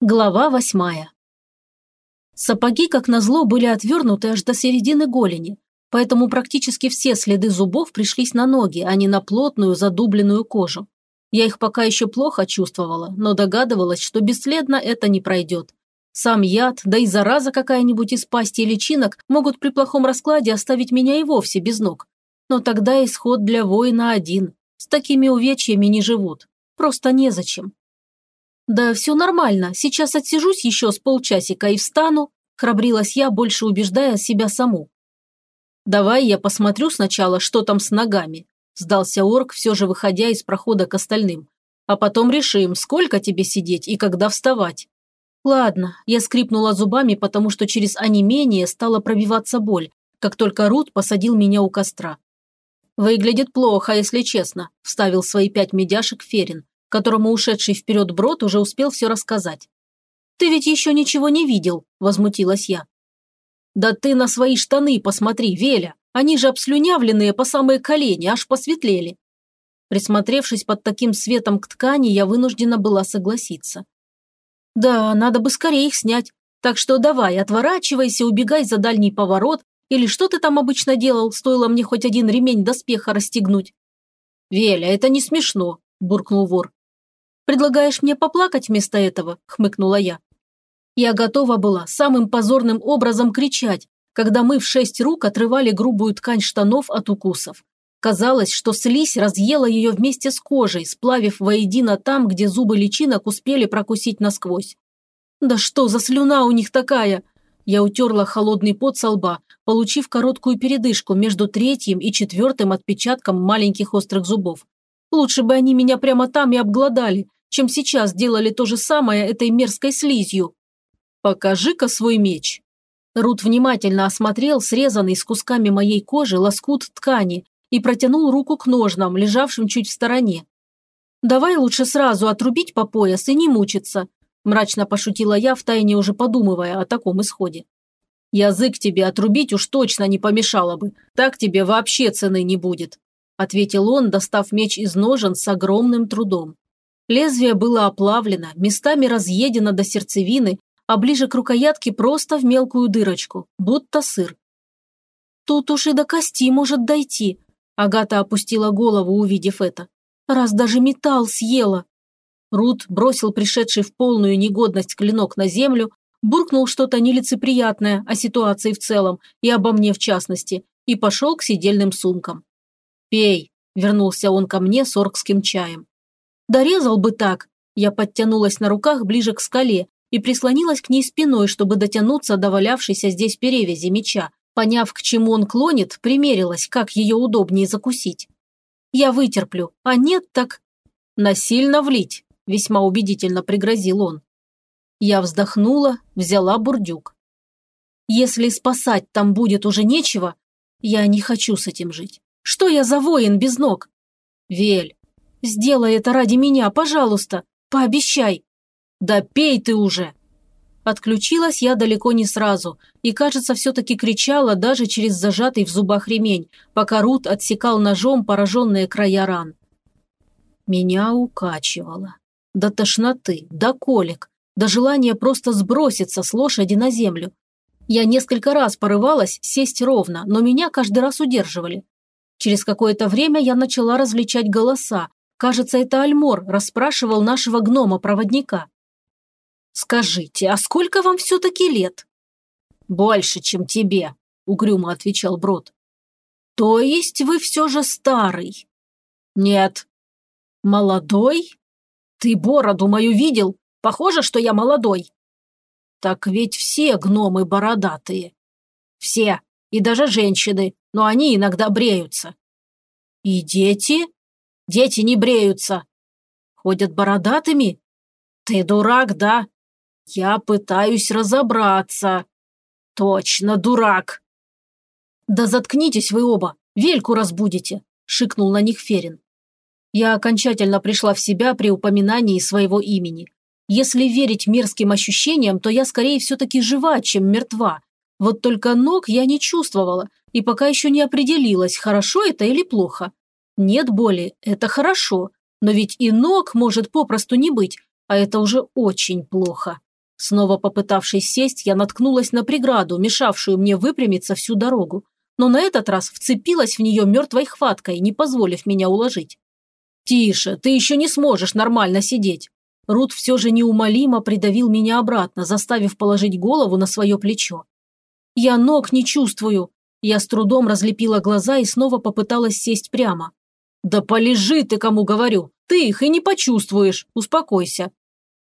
Глава восьмая. Сапоги, как назло, были отвернуты аж до середины голени, поэтому практически все следы зубов пришлись на ноги, а не на плотную задубленную кожу. Я их пока еще плохо чувствовала, но догадывалась, что бесследно это не пройдет. Сам яд, да и зараза какая-нибудь из пасти личинок могут при плохом раскладе оставить меня и вовсе без ног. Но тогда исход для воина один. С такими увечьями не живут. Просто незачем. «Да все нормально, сейчас отсижусь еще с полчасика и встану», храбрилась я, больше убеждая себя саму. «Давай я посмотрю сначала, что там с ногами», сдался орк, все же выходя из прохода к остальным. «А потом решим, сколько тебе сидеть и когда вставать». «Ладно», я скрипнула зубами, потому что через онемение стала пробиваться боль, как только Рут посадил меня у костра. «Выглядит плохо, если честно», – вставил свои пять медяшек Ферин которому ушедший вперед брод уже успел все рассказать. «Ты ведь еще ничего не видел», – возмутилась я. «Да ты на свои штаны посмотри, Веля, они же обслюнявленные по самые колени, аж посветлели». Присмотревшись под таким светом к ткани, я вынуждена была согласиться. «Да, надо бы скорее их снять, так что давай, отворачивайся, убегай за дальний поворот, или что ты там обычно делал, стоило мне хоть один ремень доспеха расстегнуть?» «Веля, это не смешно», – буркнул вор. Предлагаешь мне поплакать вместо этого?» – хмыкнула я. Я готова была самым позорным образом кричать, когда мы в шесть рук отрывали грубую ткань штанов от укусов. Казалось, что слизь разъела ее вместе с кожей, сплавив воедино там, где зубы личинок успели прокусить насквозь. «Да что за слюна у них такая?» Я утерла холодный пот со лба, получив короткую передышку между третьим и четвертым отпечатком маленьких острых зубов. Лучше бы они меня прямо там и обглодали, чем сейчас делали то же самое этой мерзкой слизью. Покажи-ка свой меч. Рут внимательно осмотрел срезанный с кусками моей кожи лоскут ткани и протянул руку к ножнам, лежавшим чуть в стороне. «Давай лучше сразу отрубить по пояс и не мучиться», мрачно пошутила я, втайне уже подумывая о таком исходе. «Язык тебе отрубить уж точно не помешало бы, так тебе вообще цены не будет», ответил он, достав меч из ножен с огромным трудом. Лезвие было оплавлено, местами разъедено до сердцевины, а ближе к рукоятке просто в мелкую дырочку, будто сыр. «Тут уж и до кости может дойти», – Агата опустила голову, увидев это. «Раз даже металл съела». Рут бросил пришедший в полную негодность клинок на землю, буркнул что-то нелицеприятное о ситуации в целом и обо мне в частности, и пошел к сидельным сумкам. «Пей», – вернулся он ко мне с оркским чаем. Дорезал бы так. Я подтянулась на руках ближе к скале и прислонилась к ней спиной, чтобы дотянуться до валявшейся здесь перевязи меча. Поняв, к чему он клонит, примерилась, как ее удобнее закусить. Я вытерплю, а нет так... Насильно влить, весьма убедительно пригрозил он. Я вздохнула, взяла бурдюк. Если спасать там будет уже нечего, я не хочу с этим жить. Что я за воин без ног? Вель, Сделай это ради меня, пожалуйста. Пообещай. Да пей ты уже. Отключилась я далеко не сразу и, кажется, все-таки кричала даже через зажатый в зубах ремень, пока Рут отсекал ножом пораженные края ран. Меня укачивало. До тошноты, до колик, до желания просто сброситься с лошади на землю. Я несколько раз порывалась сесть ровно, но меня каждый раз удерживали. Через какое-то время я начала различать голоса, Кажется, это Альмор расспрашивал нашего гнома-проводника. «Скажите, а сколько вам все-таки лет?» «Больше, чем тебе», – угрюмо отвечал Брод. «То есть вы все же старый?» «Нет». «Молодой? Ты бороду мою видел? Похоже, что я молодой». «Так ведь все гномы бородатые». «Все, и даже женщины, но они иногда бреются». «И дети?» Дети не бреются. Ходят бородатыми? Ты дурак, да? Я пытаюсь разобраться. Точно дурак. Да заткнитесь вы оба, вельку разбудите, шикнул на них Ферин. Я окончательно пришла в себя при упоминании своего имени. Если верить мерзким ощущениям, то я скорее все-таки жива, чем мертва. Вот только ног я не чувствовала и пока еще не определилась, хорошо это или плохо. Нет боли – это хорошо, но ведь и ног может попросту не быть, а это уже очень плохо. Снова попытавшись сесть, я наткнулась на преграду, мешавшую мне выпрямиться всю дорогу, но на этот раз вцепилась в нее мертвой хваткой, не позволив меня уложить. «Тише, ты еще не сможешь нормально сидеть!» Рут все же неумолимо придавил меня обратно, заставив положить голову на свое плечо. «Я ног не чувствую!» Я с трудом разлепила глаза и снова попыталась сесть прямо. «Да полежи ты, кому говорю! Ты их и не почувствуешь! Успокойся!»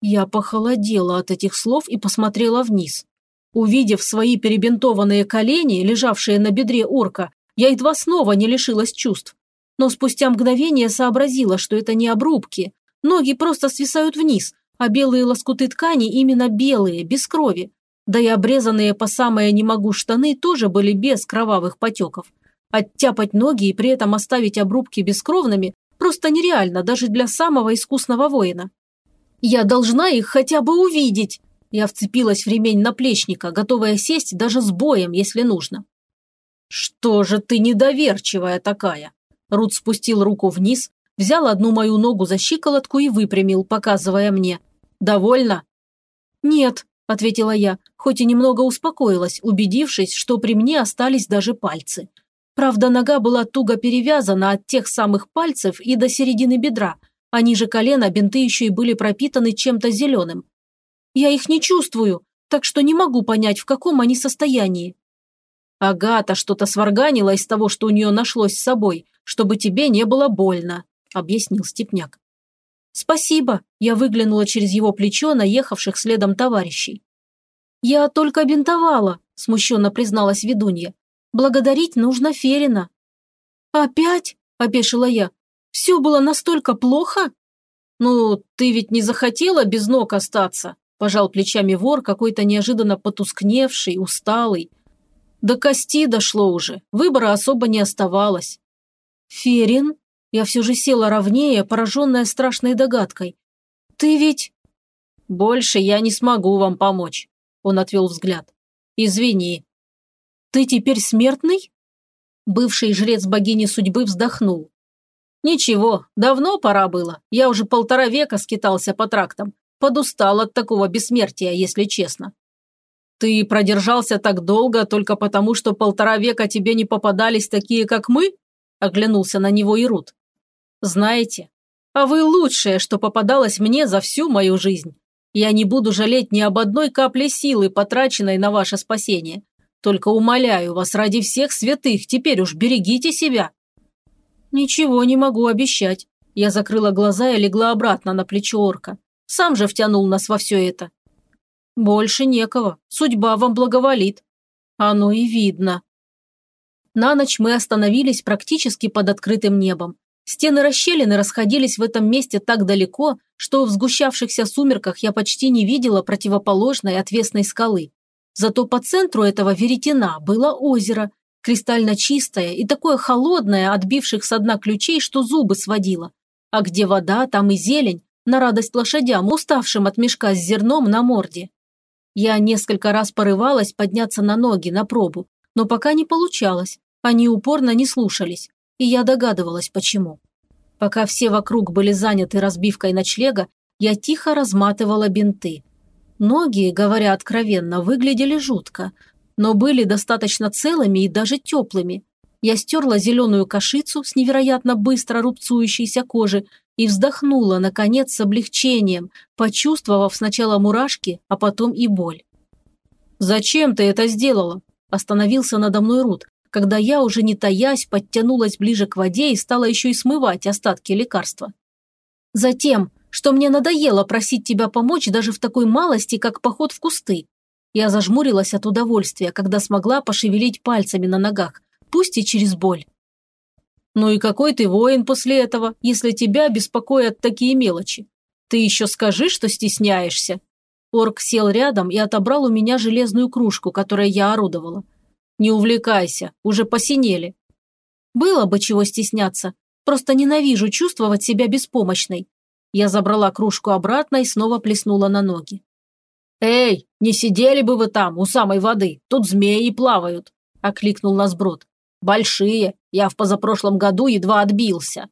Я похолодела от этих слов и посмотрела вниз. Увидев свои перебинтованные колени, лежавшие на бедре орка, я едва снова не лишилась чувств. Но спустя мгновение сообразила, что это не обрубки. Ноги просто свисают вниз, а белые лоскуты ткани именно белые, без крови. Да и обрезанные по самое не могу штаны тоже были без кровавых потеков. Оттяпать ноги и при этом оставить обрубки бескровными просто нереально даже для самого искусного воина. Я должна их хотя бы увидеть. Я вцепилась в ремень наплечника, готовая сесть даже с боем, если нужно. «Что же ты недоверчивая такая?» Рут спустил руку вниз, взял одну мою ногу за щиколотку и выпрямил, показывая мне. «Довольно?» «Нет», – ответила я, хоть и немного успокоилась, убедившись, что при мне остались даже пальцы. Правда, нога была туго перевязана от тех самых пальцев и до середины бедра, а ниже колена бинты еще и были пропитаны чем-то зеленым. Я их не чувствую, так что не могу понять, в каком они состоянии. Агата что-то сварганила из того, что у нее нашлось с собой, чтобы тебе не было больно, объяснил Степняк. Спасибо, я выглянула через его плечо наехавших следом товарищей. Я только бинтовала, смущенно призналась ведунья. Благодарить нужно Ферина. Опять? – опешила я. Все было настолько плохо? Ну, ты ведь не захотела без ног остаться, пожал плечами вор, какой-то неожиданно потускневший, усталый. До кости дошло уже, выбора особо не оставалось. Ферин? Я все же села ровнее, пораженная страшной догадкой. Ты ведь... Больше я не смогу вам помочь, он отвел взгляд. Извини. Ты теперь смертный? Бывший жрец богини судьбы вздохнул. «Ничего, давно пора было. Я уже полтора века скитался по трактам. Подустал от такого бессмертия, если честно». «Ты продержался так долго только потому, что полтора века тебе не попадались такие, как мы?» – оглянулся на него Ирут. «Знаете, а вы лучшее, что попадалось мне за всю мою жизнь. Я не буду жалеть ни об одной капле силы, потраченной на ваше спасение. Только умоляю вас ради всех святых, теперь уж берегите себя. «Ничего не могу обещать». Я закрыла глаза и легла обратно на плечо орка. Сам же втянул нас во все это. «Больше некого. Судьба вам благоволит». «Оно и видно». На ночь мы остановились практически под открытым небом. Стены расщелины расходились в этом месте так далеко, что в сгущавшихся сумерках я почти не видела противоположной отвесной скалы. Зато по центру этого веретена было озеро, кристально чистое и такое холодное, отбивших со дна ключей, что зубы сводило. А где вода, там и зелень, на радость лошадям, уставшим от мешка с зерном на морде. Я несколько раз порывалась подняться на ноги, на пробу, но пока не получалось, они упорно не слушались, и я догадывалась, почему. Пока все вокруг были заняты разбивкой ночлега, я тихо разматывала бинты. Ноги, говоря откровенно, выглядели жутко, но были достаточно целыми и даже теплыми. Я стерла зеленую кашицу с невероятно быстро рубцующейся кожи и вздохнула, наконец, с облегчением, почувствовав сначала мурашки, а потом и боль. «Зачем ты это сделала?» – остановился надо мной Рут, когда я, уже не таясь, подтянулась ближе к воде и стала еще и смывать остатки лекарства. «Затем, что мне надоело просить тебя помочь даже в такой малости, как поход в кусты. Я зажмурилась от удовольствия, когда смогла пошевелить пальцами на ногах, пусть и через боль. «Ну и какой ты воин после этого, если тебя беспокоят такие мелочи? Ты еще скажи, что стесняешься». Орк сел рядом и отобрал у меня железную кружку, которой я орудовала. «Не увлекайся, уже посинели». «Было бы чего стесняться, просто ненавижу чувствовать себя беспомощной». Я забрала кружку обратно и снова плеснула на ноги. «Эй, не сидели бы вы там, у самой воды, тут змеи плавают», – окликнул нас Брод. «Большие, я в позапрошлом году едва отбился».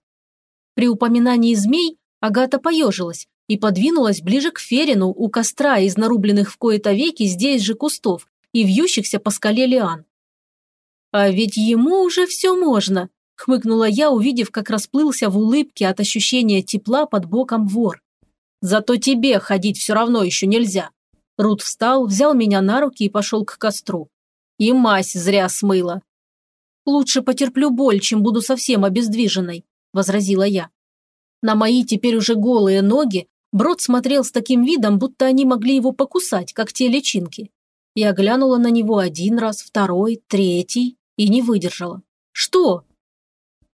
При упоминании змей Агата поежилась, и подвинулась ближе к Ферину у костра из нарубленных в кои-то веки здесь же кустов и вьющихся по скале лиан. «А ведь ему уже все можно», – хмыкнула я, увидев, как расплылся в улыбке от ощущения тепла под боком вор. «Зато тебе ходить все равно еще нельзя». Рут встал, взял меня на руки и пошел к костру. И мазь зря смыла. «Лучше потерплю боль, чем буду совсем обездвиженной», – возразила я. На мои теперь уже голые ноги Брод смотрел с таким видом, будто они могли его покусать, как те личинки. Я глянула на него один раз, второй, третий и не выдержала. «Что?»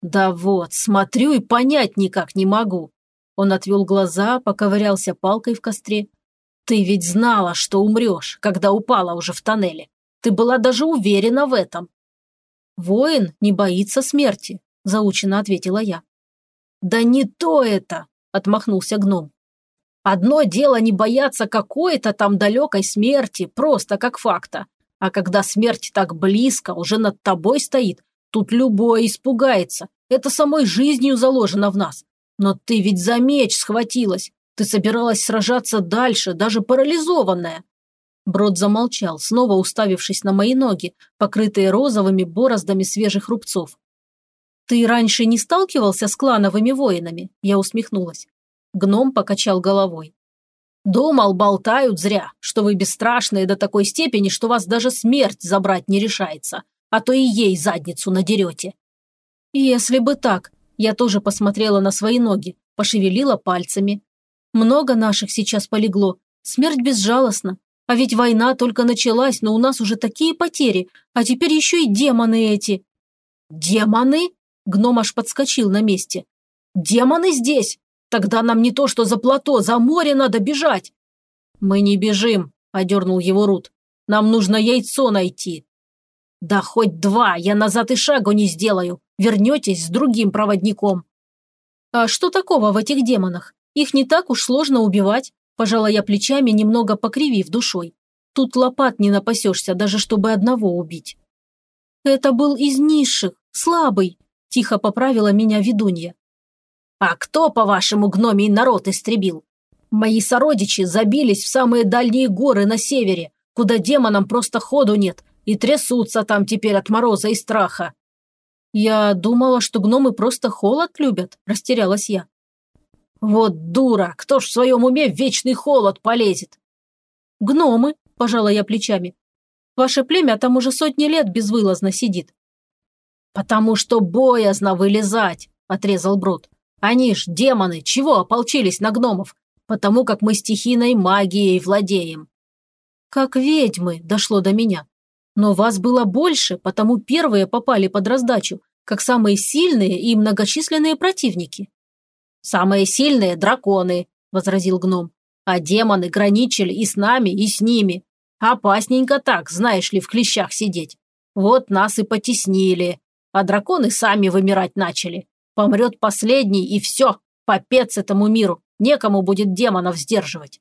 «Да вот, смотрю и понять никак не могу». Он отвел глаза, поковырялся палкой в костре. «Ты ведь знала, что умрешь, когда упала уже в тоннеле. Ты была даже уверена в этом». «Воин не боится смерти», – заучено ответила я. «Да не то это!» – отмахнулся гном. «Одно дело не бояться какой-то там далекой смерти, просто как факта. А когда смерть так близко, уже над тобой стоит, тут любой испугается. Это самой жизнью заложено в нас. Но ты ведь за меч схватилась. Ты собиралась сражаться дальше, даже парализованная». Брод замолчал, снова уставившись на мои ноги, покрытые розовыми бороздами свежих рубцов. «Ты раньше не сталкивался с клановыми воинами?» Я усмехнулась. Гном покачал головой. «Думал, болтают зря, что вы бесстрашные до такой степени, что вас даже смерть забрать не решается, а то и ей задницу надерете». «Если бы так», я тоже посмотрела на свои ноги, пошевелила пальцами. Много наших сейчас полегло, смерть безжалостна. А ведь война только началась, но у нас уже такие потери, а теперь еще и демоны эти». «Демоны?» Гном аж подскочил на месте. «Демоны здесь! Тогда нам не то что за плато, за море надо бежать!» «Мы не бежим», – одернул его Рут. «Нам нужно яйцо найти». «Да хоть два, я назад и шагу не сделаю. Вернетесь с другим проводником». «А что такого в этих демонах? Их не так уж сложно убивать», – пожала я плечами, немного покривив душой. «Тут лопат не напасешься, даже чтобы одного убить». «Это был из низших, слабый», – тихо поправила меня ведунья. «А кто, по-вашему, гномий народ истребил? Мои сородичи забились в самые дальние горы на севере, куда демонам просто ходу нет, и трясутся там теперь от мороза и страха». «Я думала, что гномы просто холод любят», – растерялась я. «Вот дура! Кто ж в своем уме в вечный холод полезет?» «Гномы», – пожала я плечами. «Ваше племя там уже сотни лет безвылазно сидит. «Потому что боязно вылезать», – отрезал Брод. «Они ж, демоны, чего ополчились на гномов? Потому как мы стихийной магией владеем». «Как ведьмы», – дошло до меня. «Но вас было больше, потому первые попали под раздачу, как самые сильные и многочисленные противники». «Самые сильные – драконы», – возразил гном. «А демоны граничили и с нами, и с ними. Опасненько так, знаешь ли, в клещах сидеть. Вот нас и потеснили а драконы сами вымирать начали. Помрет последний, и все, попец этому миру, некому будет демонов сдерживать.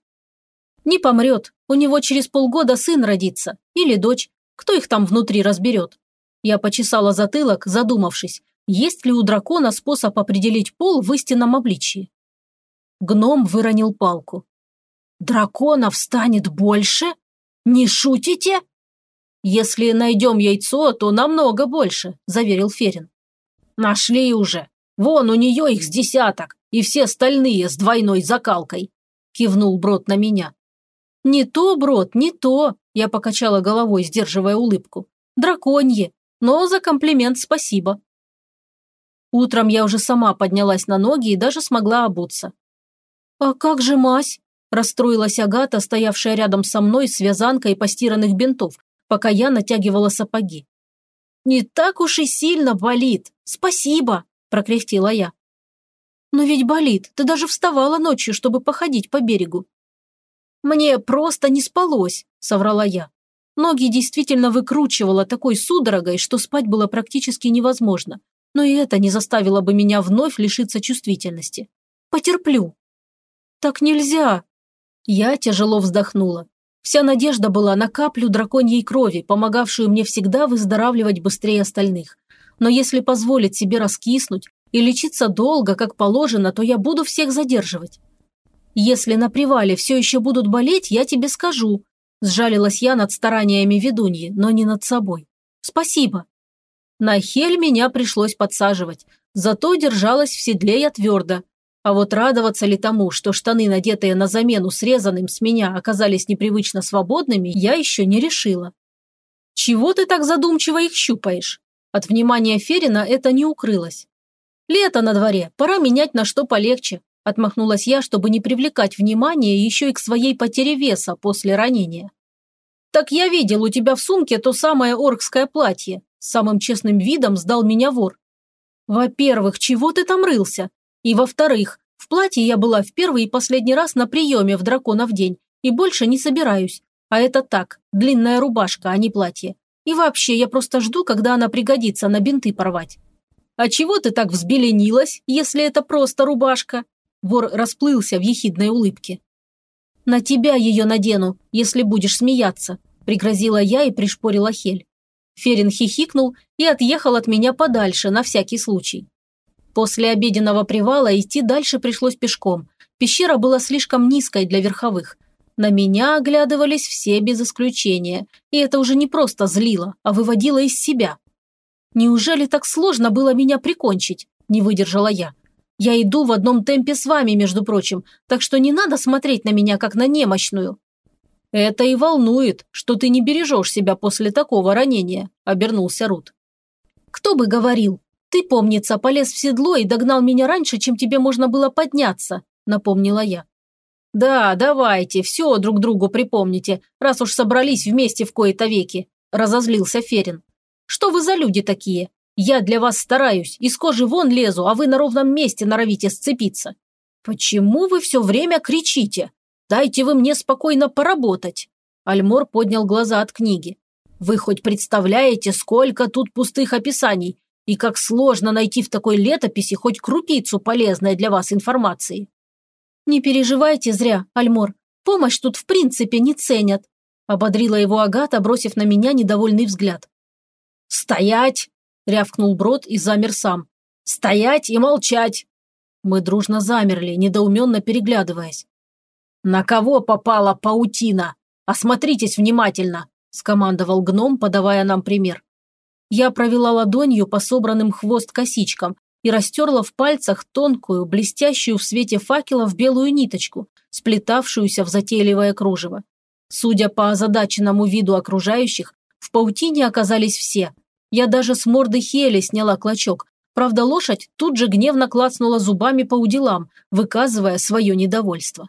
Не помрет, у него через полгода сын родится, или дочь, кто их там внутри разберет. Я почесала затылок, задумавшись, есть ли у дракона способ определить пол в истинном обличии. Гном выронил палку. «Драконов станет больше? Не шутите?» «Если найдем яйцо, то намного больше», – заверил Ферин. «Нашли уже. Вон у нее их с десяток, и все остальные с двойной закалкой», – кивнул Брод на меня. «Не то, Брод, не то», – я покачала головой, сдерживая улыбку. «Драконье, но за комплимент спасибо». Утром я уже сама поднялась на ноги и даже смогла обуться. «А как же мазь?» – расстроилась Агата, стоявшая рядом со мной с вязанкой постиранных бинтов, пока я натягивала сапоги. «Не так уж и сильно болит. Спасибо!» – прокряхтела я. «Но ведь болит. Ты даже вставала ночью, чтобы походить по берегу». «Мне просто не спалось», – соврала я. Ноги действительно выкручивала такой судорогой, что спать было практически невозможно. Но и это не заставило бы меня вновь лишиться чувствительности. Потерплю. Так нельзя. Я тяжело вздохнула. Вся надежда была на каплю драконьей крови, помогавшую мне всегда выздоравливать быстрее остальных. Но если позволить себе раскиснуть и лечиться долго, как положено, то я буду всех задерживать. Если на привале все еще будут болеть, я тебе скажу. Сжалилась я над стараниями ведуньи, но не над собой. Спасибо. На хель меня пришлось подсаживать, зато держалась в седле я твердо. А вот радоваться ли тому, что штаны, надетые на замену срезанным с меня, оказались непривычно свободными, я еще не решила. «Чего ты так задумчиво их щупаешь?» От внимания Ферина это не укрылось. «Лето на дворе, пора менять на что полегче», отмахнулась я, чтобы не привлекать внимание еще и к своей потере веса после ранения. «Так я видел у тебя в сумке то самое оркское платье», самым честным видом сдал меня вор. «Во-первых, чего ты там рылся? И во-вторых, в платье я была в первый и последний раз на приеме в драконов день и больше не собираюсь. А это так, длинная рубашка, а не платье. И вообще, я просто жду, когда она пригодится на бинты порвать. А чего ты так взбеленилась, если это просто рубашка? Вор расплылся в ехидной улыбке. На тебя ее надену, если будешь смеяться, пригрозила я и пришпорила Хель. Ферин хихикнул и отъехал от меня подальше, на всякий случай. После обеденного привала идти дальше пришлось пешком. Пещера была слишком низкой для верховых. На меня оглядывались все без исключения, и это уже не просто злило, а выводило из себя. «Неужели так сложно было меня прикончить?» – не выдержала я. «Я иду в одном темпе с вами, между прочим, так что не надо смотреть на меня, как на немощную». «Это и волнует, что ты не бережешь себя после такого ранения», – обернулся Рут. «Кто бы говорил? Ты, помнится, полез в седло и догнал меня раньше, чем тебе можно было подняться», – напомнила я. «Да, давайте, все друг другу припомните, раз уж собрались вместе в кои-то веки», – разозлился Ферин. «Что вы за люди такие? Я для вас стараюсь, из кожи вон лезу, а вы на ровном месте норовите сцепиться. Почему вы все время кричите? Дайте вы мне спокойно поработать». Альмор поднял глаза от книги. «Вы хоть представляете, сколько тут пустых описаний, и как сложно найти в такой летописи хоть крупицу полезной для вас информации?» «Не переживайте зря, Альмор. Помощь тут в принципе не ценят», – ободрила его Агата, бросив на меня недовольный взгляд. «Стоять!» – рявкнул Брод и замер сам. «Стоять и молчать!» Мы дружно замерли, недоуменно переглядываясь. «На кого попала паутина? Осмотритесь внимательно!» – скомандовал гном, подавая нам пример. Я провела ладонью по собранным хвост косичкам, и растерла в пальцах тонкую, блестящую в свете факелов белую ниточку, сплетавшуюся в затейливое кружево. Судя по озадаченному виду окружающих, в паутине оказались все. Я даже с морды Хели сняла клочок. Правда, лошадь тут же гневно клацнула зубами по уделам, выказывая свое недовольство.